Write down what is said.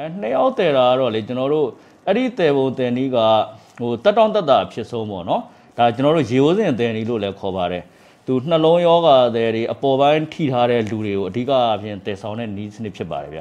အဲနှစ်ယောက်တည်တာကတော့လေကျွန်တော်တို့ အဲ့ဒီတည်ပုံတည်နီးကဟိုတက်တောင့်တက်တာဖြစ်ဆုံးပေါ့နော်ဒါကျွန်တော်တို့ရေဝစင်တည်နီးလို့လည်းခေါ်ပါတယ်သူနှလုံးယောဂါတဲ့တွေအပေါ်ပိုင်းထိထားတဲ့လူတွေကိုအဓိကအပြင်တည်ဆောင်တဲ့နီးစနစ်ဖြစ်ပါတယ်ဗျ